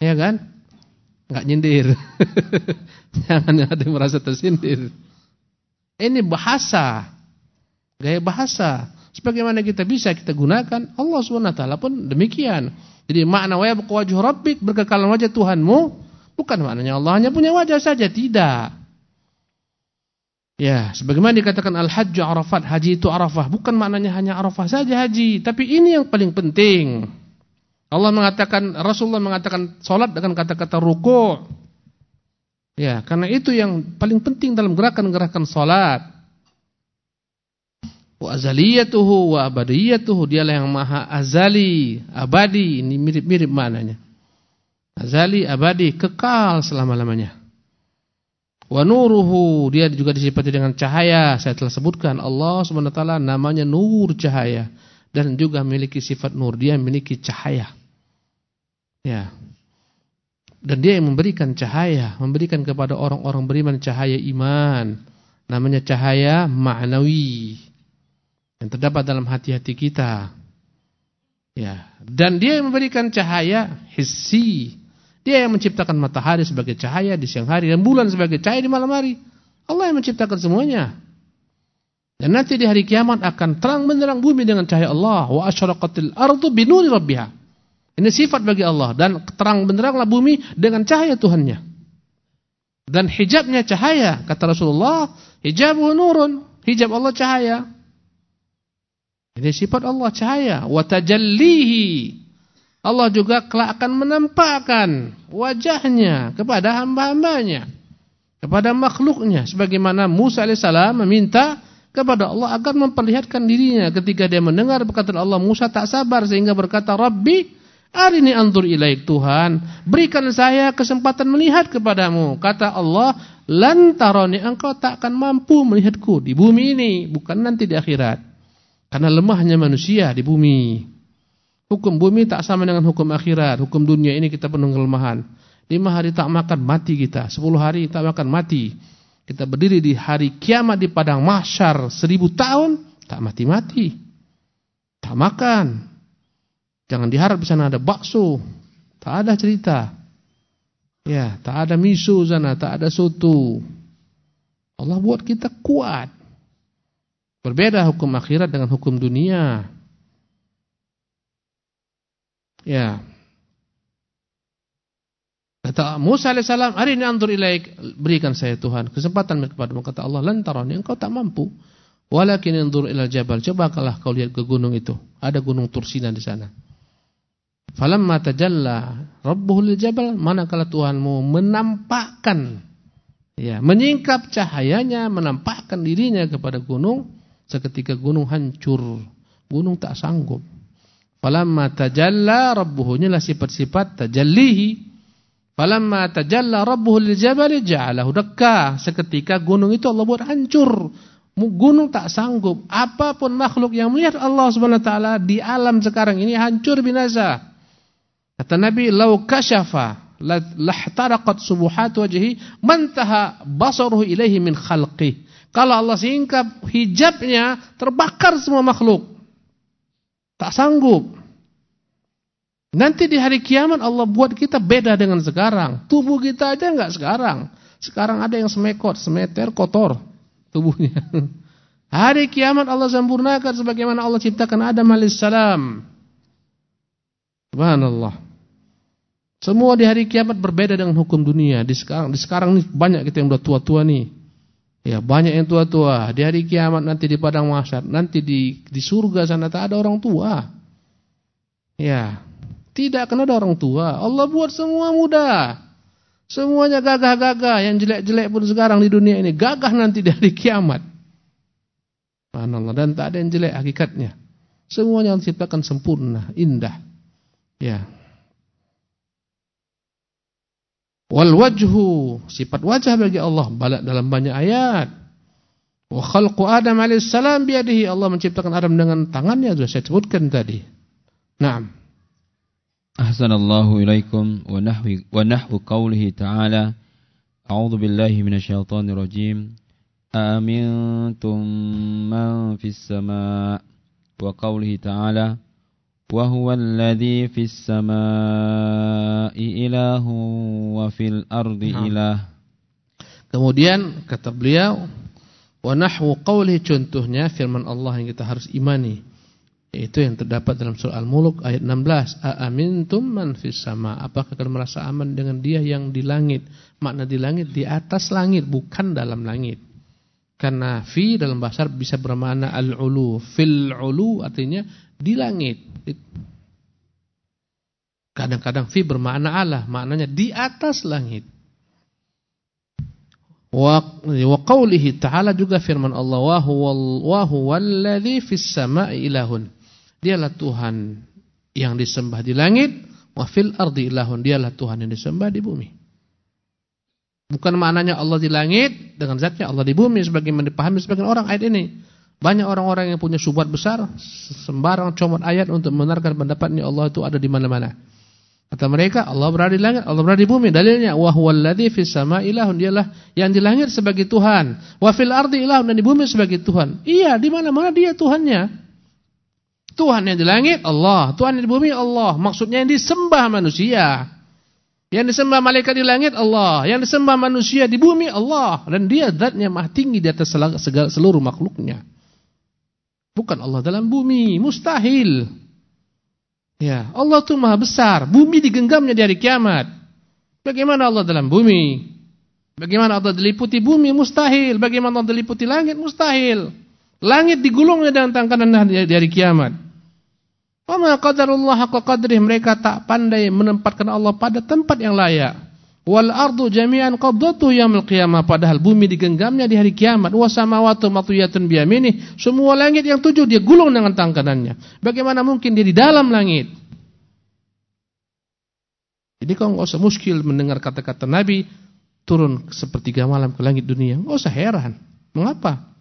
Ya kan? Nggak nyindir. Jangan ada merasa tersindir. Ini bahasa. Gaya bahasa. Sebagaimana kita bisa kita gunakan Allah SWT pun demikian. Jadi makna wa yabqa wajhu rabbik berkekalan wajah Tuhanmu Bukan maknanya Allah hanya punya wajah saja, tidak. Ya, sebagaimana dikatakan al-hajju Arafat, haji itu Arafah. Bukan maknanya hanya Arafah saja haji, tapi ini yang paling penting. Allah mengatakan, Rasulullah mengatakan salat dengan kata-kata ruku'. Ya, karena itu yang paling penting dalam gerakan-gerakan salat. Wa azaliyatuhu wa abadiyatuhu, dialah yang maha azali, abadi, ini mirip-mirip maknanya. Azali abadi kekal selama-lamanya. Wa nuruhu dia juga disifati dengan cahaya. Saya telah sebutkan Allah Subhanahu wa taala namanya nur cahaya dan juga memiliki sifat nur. Dia memiliki cahaya. Ya. Dan dia yang memberikan cahaya, memberikan kepada orang-orang beriman cahaya iman. Namanya cahaya ma'nawi. Yang terdapat dalam hati-hati kita. Ya, dan dia yang memberikan cahaya hissi dia yang menciptakan matahari sebagai cahaya di siang hari dan bulan sebagai cahaya di malam hari. Allah yang menciptakan semuanya. Dan nanti di hari kiamat akan terang benderang bumi dengan cahaya Allah. Wa asyraqatil ardu binuri rabbiha. Ini sifat bagi Allah dan terang benderanglah bumi dengan cahaya Tuhannya. Dan hijabnya cahaya, kata Rasulullah, hijabu nurun, hijab Allah cahaya. Ini sifat Allah cahaya, wa tajallihi Allah juga kelak akan menampakkan wajahnya kepada hamba-hambanya, kepada makhluknya. Sebagaimana Musa AS meminta kepada Allah agar memperlihatkan dirinya ketika dia mendengar perkataan Allah. Musa tak sabar sehingga berkata, Rabbi, arini antur ilaik Tuhan, berikan saya kesempatan melihat kepadamu. Kata Allah, lantaroni engkau tak akan mampu melihatku di bumi ini, bukan nanti di akhirat. Karena lemahnya manusia di bumi. Hukum bumi tak sama dengan hukum akhirat. Hukum dunia ini kita penuh kelemahan. Lima hari tak makan, mati kita. Sepuluh hari tak makan, mati. Kita berdiri di hari kiamat di padang mahsyar seribu tahun, tak mati-mati. Tak makan. Jangan diharap di sana ada bakso. Tak ada cerita. Ya, tak ada miso sana, tak ada soto. Allah buat kita kuat. Berbeda hukum akhirat dengan hukum dunia. Ya. Kata Musa AS, hari ini antur ilaik, berikan saya Tuhan kesempatan kepadamu. Kata Allah, lantaran engkau tak mampu. Walakin antur ilal jabal, coba kalah kau lihat ke gunung itu. Ada gunung Tursina di sana. Falamma tajalla rabbuhu lil jabal, manakala Tuhanmu menampakkan ya, menyingkap cahayanya, menampakkan dirinya kepada gunung, seketika gunung hancur. Gunung tak sanggup. Falamma tajalla rabbuhu inilah sifat-sifat tajallihi. Falamma tajalla rabbuhu lil jabal ja'alahu dakka. Seketika gunung itu Allah buat hancur. Gunung tak sanggup. Apa pun makhluk yang melihat Allah Subhanahu wa taala di alam sekarang ini hancur binasa. Kata Nabi, "Lau kasyafa lahtaraqat subuhat wajhi mantaha basaruhu ilaihi min khalqi." Kalau Allah singkap hijabnya, terbakar semua makhluk. Tak sanggup. Nanti di hari kiamat Allah buat kita beda dengan sekarang. Tubuh kita aja enggak sekarang. Sekarang ada yang semekot, semeter kotor tubuhnya. Hari kiamat Allah sempurnakan sebagaimana Allah ciptakan Adam alaihissalam. Subhanallah. Semua di hari kiamat berbeda dengan hukum dunia. Di sekarang, di sekarang nih banyak kita yang udah tua-tua nih. Ya, banyak yang tua-tua. Di hari kiamat nanti di padang mahsyar, nanti di di surga sana tak ada orang tua. Ya. Tidak akan ada orang tua. Allah buat semua muda. Semuanya gagah-gagah, yang jelek-jelek pun sekarang di dunia ini gagah nanti di hari kiamat. Subhanallah dan tak ada yang jelek hakikatnya. Semuanya diciptakan sempurna, indah. Ya. Wal wajhu, sifat wajah bagi Allah dalam banyak ayat. Wa khalqu Adam alaihissalam biadihi Allah menciptakan Adam dengan tangannya sudah saya sebutkan tadi. Naam. Ahsanallahu ilaikum wa nahwi wa nahwu qawlihi ta'ala A'udzu billahi minasyaitonir rajim. Amintum man fis sama' wa qawlihi ta'ala وهو الذي في السماء إله وفي الأرض إله Kemudian kata beliau wa nahwu qawli contohnya firman Allah yang kita harus imani itu yang terdapat dalam surah Al-Mulk ayat 16 a amintum man fis sama apakah kalian merasa aman dengan dia yang di langit makna di langit di atas langit bukan dalam langit karena fi dalam bahasa bisa bermakna al-ulu fil ulu artinya di langit Kadang-kadang fi bermakna Allah, maknanya di atas langit. Wa qawlihi ta'ala juga firman Allah wa huwallazi fis sama'i ilahun. Dialah Tuhan yang disembah di langit, wa fil ardi ilahun. Dialah Tuhan yang disembah di bumi. Bukan maknanya Allah di langit dengan zatnya Allah di bumi sebagaimana dipahami sebagian orang ayat ini. Banyak orang-orang yang punya subhat besar sembarang comot ayat untuk membenarkan pendapatnya Allah itu ada di mana-mana. Kata mereka Allah berada di langit, Allah berada di bumi. Dalilnya wa huwallazi fis sama'i ilahun dialah yang di langit sebagai Tuhan. Wa fil ardi ilahun dan di bumi sebagai Tuhan. Iya, di mana-mana dia Tuhannya. Tuhan yang di langit Allah, Tuhan yang di bumi Allah. Maksudnya yang disembah manusia. Yang disembah malaikat di langit Allah, yang disembah manusia di bumi Allah dan dia zatnya maha tinggi di atas seluruh makhluknya. Bukan Allah dalam bumi, mustahil. Ya, Allah itu maha besar, bumi digenggamnya di hari kiamat. Bagaimana Allah dalam bumi? Bagaimana Allah diliputi bumi? Mustahil. Bagaimana Allah diliputi langit? Mustahil. Langit digulungnya dengan tangan di hari kiamat. Wama qadarullah haqqa qadrih mereka tak pandai menempatkan Allah pada tempat yang layak. Wal ardu jami'an qabdatu yaumil qiyamah padahal bumi digenggamnya di hari kiamat. Wa samawati matwiyatun biyaminih. Semua langit yang tujuh dia gulung dengan tangan. Bagaimana mungkin dia di dalam langit? Jadi kau enggak usah muskil mendengar kata-kata Nabi turun sepertiga malam ke langit dunia. Enggak usah heran. Mengapa?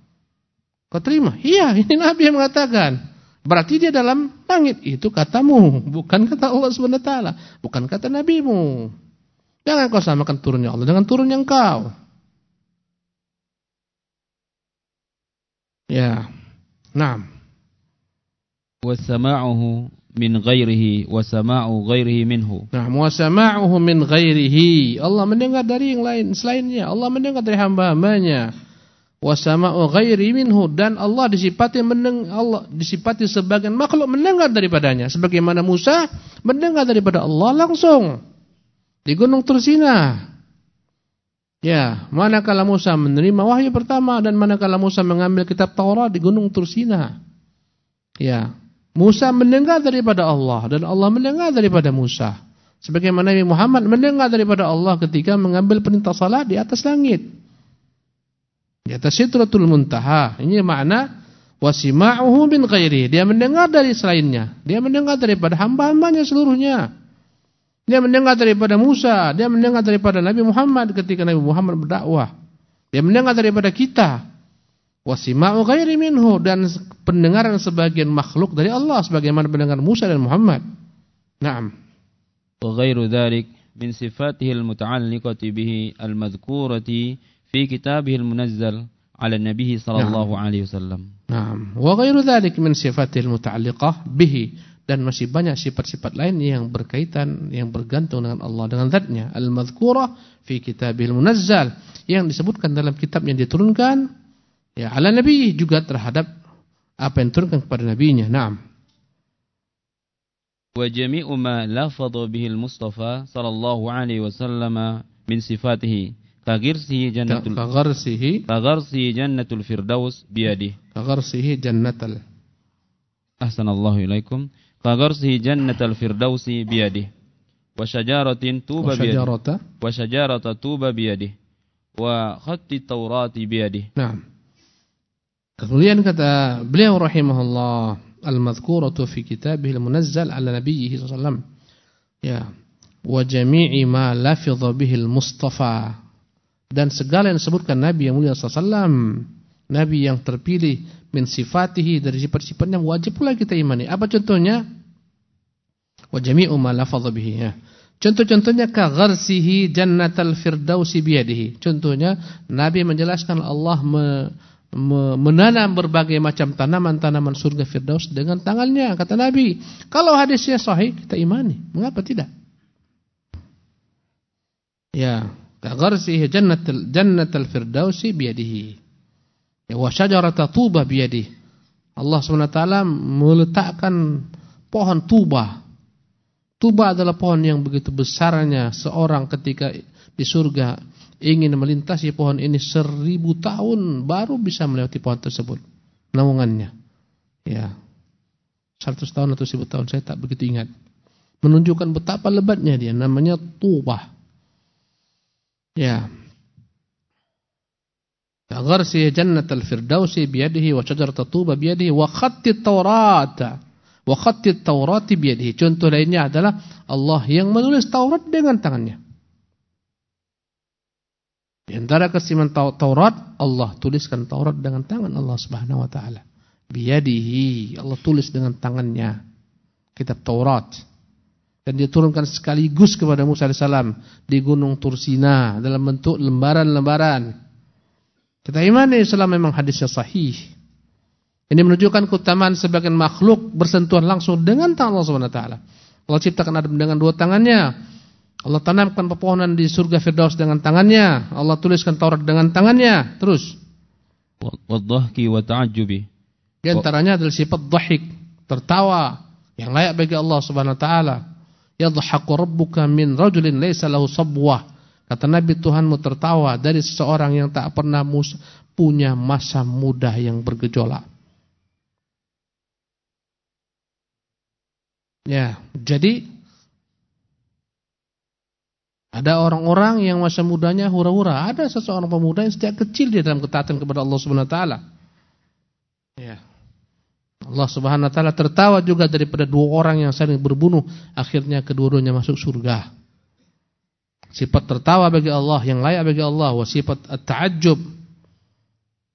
Kau terima? Iya, ini Nabi yang mengatakan. Berarti dia dalam langit. Itu katamu. Bukan kata Allah SWT. Bukan kata nabimu. Jangan kau samakan turunnya Allah dengan turunnya engkau. Ya. Naam. Wasama'uhu min ghairihi wasama'u ghairihi minhu. Nah, wasama'uhu min ghairihi. Allah mendengar dari yang lain selainnya. Allah mendengar dari hamba-hambanya wasama'u ghairi minhu dan Allah disifati mendengar Allah disifati sebagian makhluk mendengar daripadanya sebagaimana Musa mendengar daripada Allah langsung di gunung Tursina ya manakala Musa menerima wahyu pertama dan manakala Musa mengambil kitab Taurat di gunung Tursina ya Musa mendengar daripada Allah dan Allah mendengar daripada Musa sebagaimana Nabi Muhammad mendengar daripada Allah ketika mengambil perintah salat di atas langit di atas sidratul muntaha. Ini makna wasima'uhu min ghairi. Dia mendengar dari selainnya. Dia mendengar daripada hamba-hambanya seluruhnya. Dia mendengar daripada Musa, dia mendengar daripada Nabi Muhammad ketika Nabi Muhammad berdakwah. Dia mendengar daripada kita. Wasima'u ghairi minhu dan pendengaran sebagian makhluk dari Allah sebagaimana pendengaran Musa dan Muhammad. Naam. Wa ghairu dzalik min sifatihi al-muta'alliqati bihi al-madhkurati fi kitabihi al-munazzal 'ala Nabihi sallallahu alaihi wasallam. Naam. Wa ghairu dzalik min sifatihi al-muta'alliqah bihi dan masih banyak sifat-sifat lain yang berkaitan yang bergantung dengan Allah dengan zatnya. Al-madhkurah fi kitabil munazzal yang disebutkan dalam kitab yang diturunkan ya ala nabi juga terhadap apa yang diturunkan kepada nabinya. Na'am. Wa jami'u ma lafadha bihi al-mustafa sallallahu alaihi wasallam min sifatihi. Kagirsihi jannatul Kagirsihi Kagirsihi jannatul firdaus biyadih Kagirsihi jannatul Ahsanallahu ilaikum Firdausi biyadih Wa syajaratin tuba biyadih Wa syajarata tuba biyadih Wa khatti taurati biyadih Nah Kemudian kata beliau rahimahullah Al-madhkuratu fi kitabih al-munazzal ala nabiyyihi sallallahu Ya Wa jami'i ma lafidha bihi al-mustafa dan segala yang disebutkan Nabi yang mulia sallallahu Nabi yang terpilih min sifatihi dari sifat-sifatnya wajib pula kita imani. Apa contohnya? Wa jami'u ma lafadha bihi ya. Contoh-contohnya ka gharsihi jannatal firdausi biyadihi. Contohnya Nabi menjelaskan Allah me, me, menanam berbagai macam tanaman-tanaman surga firdaus dengan tangannya kata Nabi. Kalau hadisnya sahih kita imani. Mengapa tidak? Ya, Kagharsihi jannatul jannatul firdausi biyadihi. Ya, wa syajarata tuba biyadihi. Allah SWT meletakkan pohon tuba. Tuba adalah pohon yang begitu besarnya seorang ketika di surga ingin melintasi pohon ini seribu tahun baru bisa melewati pohon tersebut. Naungannya. Ya. Seratus tahun atau seribu tahun saya tak begitu ingat. Menunjukkan betapa lebatnya dia. Namanya tuba. Ya. Gharsi jannatal firdausi biyadihi wa syajarat tuba biyadihi wa khatti taurata. Wa khatti taurati biyadihi. Contoh lainnya adalah Allah yang menulis Taurat dengan tangannya. Di antara keistimewaan Taurat, Allah tuliskan Taurat dengan tangan Allah Subhanahu wa taala. Biyadihi, Allah tulis dengan tangannya kitab Taurat. Dan diturunkan sekaligus kepada Musa AS di Gunung Tursina dalam bentuk lembaran-lembaran. Kita imani Islam memang hadisnya sahih. Ini menunjukkan keutamaan sebagian makhluk bersentuhan langsung dengan tangan Allah Subhanahu wa taala. Allah ciptakan Adam dengan dua tangannya. Allah tanamkan pepohonan di surga Firdaus dengan tangannya. Allah tuliskan Taurat dengan tangannya. Terus. Wadhahki wa ta'ajjubi. Di antaranya adalah sifat dhahik, tertawa yang layak bagi Allah Subhanahu wa taala. Yadhaku rabbuka min rajulin laysa lahu sabwah. Kata Nabi Tuhanmu tertawa dari seseorang yang tak pernah punya masa muda yang bergejolak. Ya, jadi ada orang-orang yang masa mudanya hura-hura. Ada seseorang pemuda yang sejak kecil dia dalam ketaatan kepada Allah Subhanahu wa taala. Ya. Allah Subhanahu wa taala tertawa juga daripada dua orang yang saling berbunuh, akhirnya kedua-duanya masuk surga. Sifat tertawa bagi Allah yang layak bagi Allah, wa sifat at-ta'ajjub.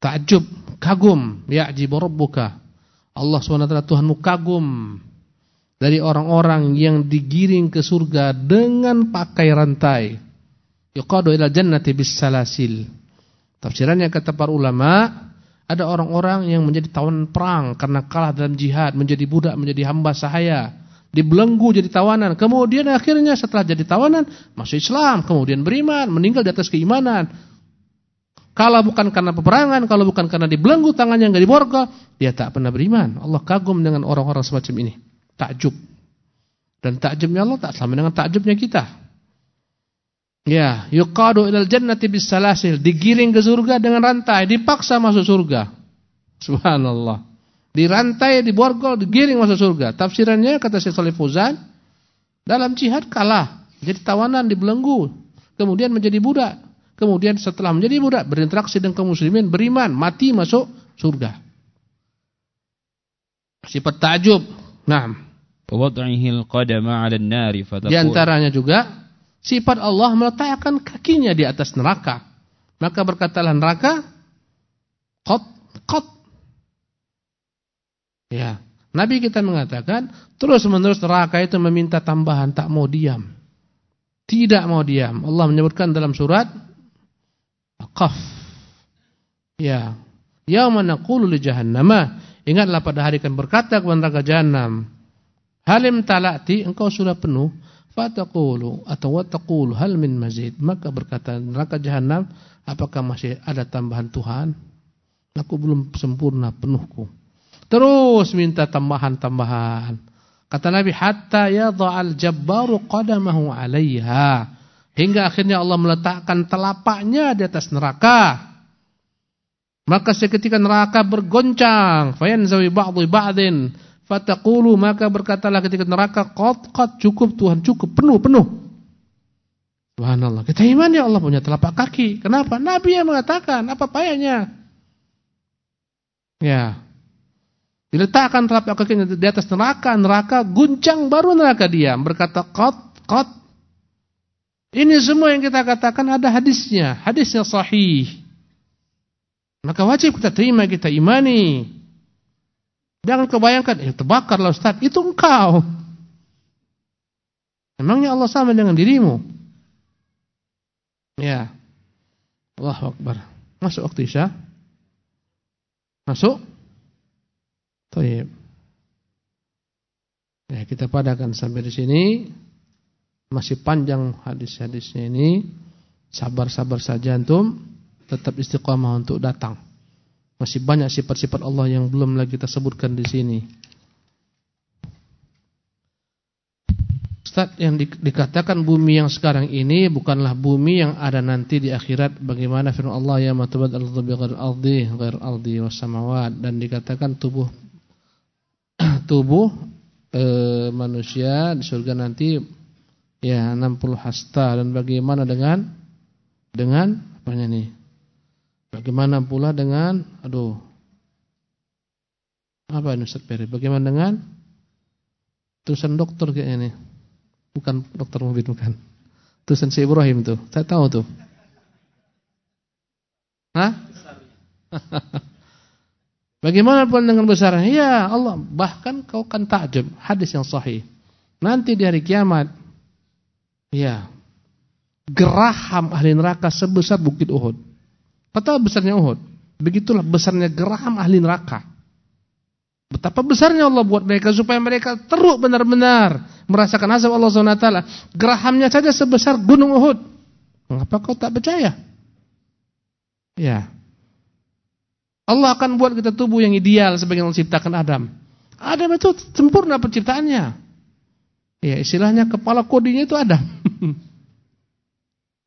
Ta'ajjub, kagum, ya'jibu rabbuka. Allah taala Tuhanmu kagum dari orang-orang yang digiring ke surga dengan pakai rantai. Yuqadu ila jannati bis salasil. Tafsirannya kata para ulama, ada orang-orang yang menjadi tawanan perang karena kalah dalam jihad, menjadi budak, menjadi hamba sahaya, dibelenggu jadi tawanan. Kemudian akhirnya setelah jadi tawanan masuk Islam, kemudian beriman, meninggal di atas keimanan. Kalau bukan karena peperangan, kalau bukan karena dibelenggu tangannya enggak diborgol, dia tak pernah beriman. Allah kagum dengan orang-orang semacam ini takjub. Dan takjubnya Allah tak sama dengan takjubnya kita. Ya, yuqadu ilal jannati bis salasil, digiring ke surga dengan rantai, dipaksa masuk surga. Subhanallah. Dirantai, diborgol, digiring masuk surga. Tafsirannya kata Syekh Shalih Fauzan, dalam jihad kalah, jadi tawanan dibelenggu, kemudian menjadi budak. Kemudian setelah menjadi budak berinteraksi dengan kaum muslimin, beriman, mati masuk surga. Sifat takjub Naam. Wad'ihil qadama 'ala an-nari fataqul. Di antaranya juga sifat Allah meletakkan kakinya di atas neraka. Maka berkatalah neraka, qat. Ya. Nabi kita mengatakan, terus-menerus neraka itu meminta tambahan, tak mau diam. Tidak mau diam. Allah menyebutkan dalam surat Qaf. Ya. Yauma naqulu li jahannama Ingatlah pada hari akan berkata kepada neraka jahanam, Halim talati, engkau sudah penuh. Fataqulu atau wataqulu hal min mazid. Maka berkata neraka jahanam, apakah masih ada tambahan Tuhan? Aku belum sempurna penuhku. Terus minta tambahan-tambahan. Kata Nabi, hatta yadha'al jabbaru qadamahu 'alaiha. Hingga akhirnya Allah meletakkan telapaknya di atas neraka. Maka seketika neraka bergoncang, fayanzawi ba'dhi ba'din, fataqulu maka berkatalah ketika neraka qad qad cukup Tuhan cukup penuh penuh. Subhanallah. Kita iman ya Allah punya telapak kaki. Kenapa? Nabi yang mengatakan, apa payahnya? Ya. Diletakkan telapak kaki di atas neraka, neraka guncang baru neraka diam berkata qad qad. Ini semua yang kita katakan ada hadisnya, hadisnya sahih. Maka wajib kita terima, kita imani. Jangan kebayangkan, eh terbakarlah Ustaz, itu engkau. Emangnya Allah sama dengan dirimu? Ya. Allah Akbar. Masuk waktu Isya? Masuk? Baik. Ya, kita padakan sampai di sini. Masih panjang hadis-hadisnya ini. Sabar-sabar saja antum tetap istiqamah untuk datang. Masih banyak sifat-sifat Allah yang belum lagi kita sebutkan di sini. Ustaz yang di, dikatakan bumi yang sekarang ini bukanlah bumi yang ada nanti di akhirat bagaimana firman Allah ya matubad al-ardu bighair ardi ghair ardi was samawat dan dikatakan tubuh tubuh e, manusia di surga nanti ya 60 hasta dan bagaimana dengan dengan apa nih Bagaimana pula dengan aduh. Apa ini Ustaz Peri? Bagaimana dengan tulisan dokter kayaknya nih? Bukan dokter Mubin bukan. Tulisan si Ibrahim tuh. Saya tahu tuh. Hah? Bagaimana pun dengan besarnya? Ya Allah, bahkan kau kan takjub. Hadis yang sahih. Nanti di hari kiamat, ya, geraham ahli neraka sebesar bukit Uhud. Betapa besarnya Uhud. Begitulah besarnya geraham ahli neraka. Betapa besarnya Allah buat mereka supaya mereka teruk benar-benar merasakan azab Allah SWT. Gerahamnya saja sebesar gunung Uhud. Mengapa kau tak percaya? Ya. Allah akan buat kita tubuh yang ideal sebagai Allah ciptakan Adam. Adam itu sempurna penciptaannya. Ya, istilahnya kepala kodinya itu Adam.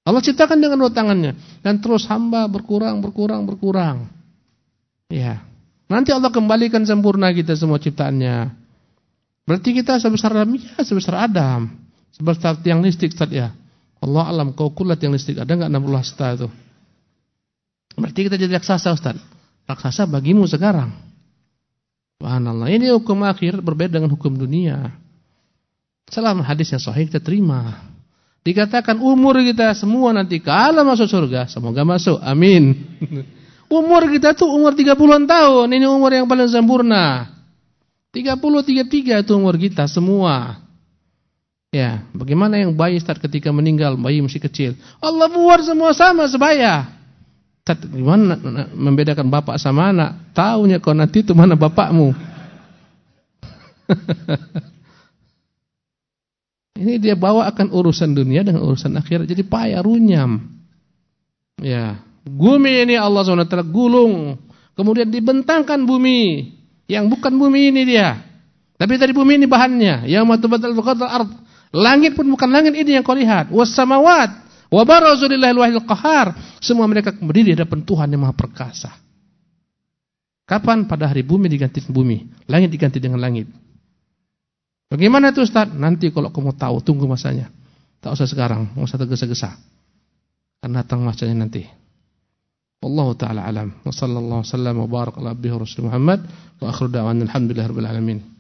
Allah ciptakan dengan dua tangannya dan terus hamba berkurang, berkurang, berkurang. Ya. Nanti Allah kembalikan sempurna kita semua ciptaannya. Berarti kita sebesar Adam, ya sebesar Adam. Sebesar tiang listrik Ustaz ya. Allah alam kau kulat yang listrik ada enggak 60 hasta itu? Berarti kita jadi raksasa Ustaz raksasa bagimu sekarang. Subhanallah. Ini hukum akhir berbeda dengan hukum dunia. Selama hadis yang sahih kita terima. Dikatakan umur kita semua nanti kalau masuk surga, semoga masuk. Amin. umur kita tuh umur 30-an tahun. Ini umur yang paling sempurna. 30 33 itu umur kita semua. Ya, bagaimana yang bayi start ketika meninggal, bayi masih kecil. Allah buat semua sama sebaya. Gimana membedakan bapak sama anak? Taunya kau nanti itu mana bapakmu. Ini dia bawa akan urusan dunia dengan urusan akhirat. Jadi payah runyam. Ya, bumi ini Allah SWT gulung. Kemudian dibentangkan bumi yang bukan bumi ini dia. Tapi tadi bumi ini bahannya. Yang matubatal ard. Langit pun bukan langit ini yang kau lihat. Was samawat Wa barazu qahar. Semua mereka berdiri di hadapan Tuhan yang Maha Perkasa. Kapan? Pada hari bumi diganti bumi, langit diganti dengan langit. Bagaimana itu Ustaz? Nanti kalau kamu tahu, tunggu masanya. Tak usah sekarang, enggak usah tergesa-gesa. Karena datang masanya nanti. Wallahu taala alam. Wa sallallahu wasallam wa barak ala abdihi Rasul Muhammad wa akhiru alamin.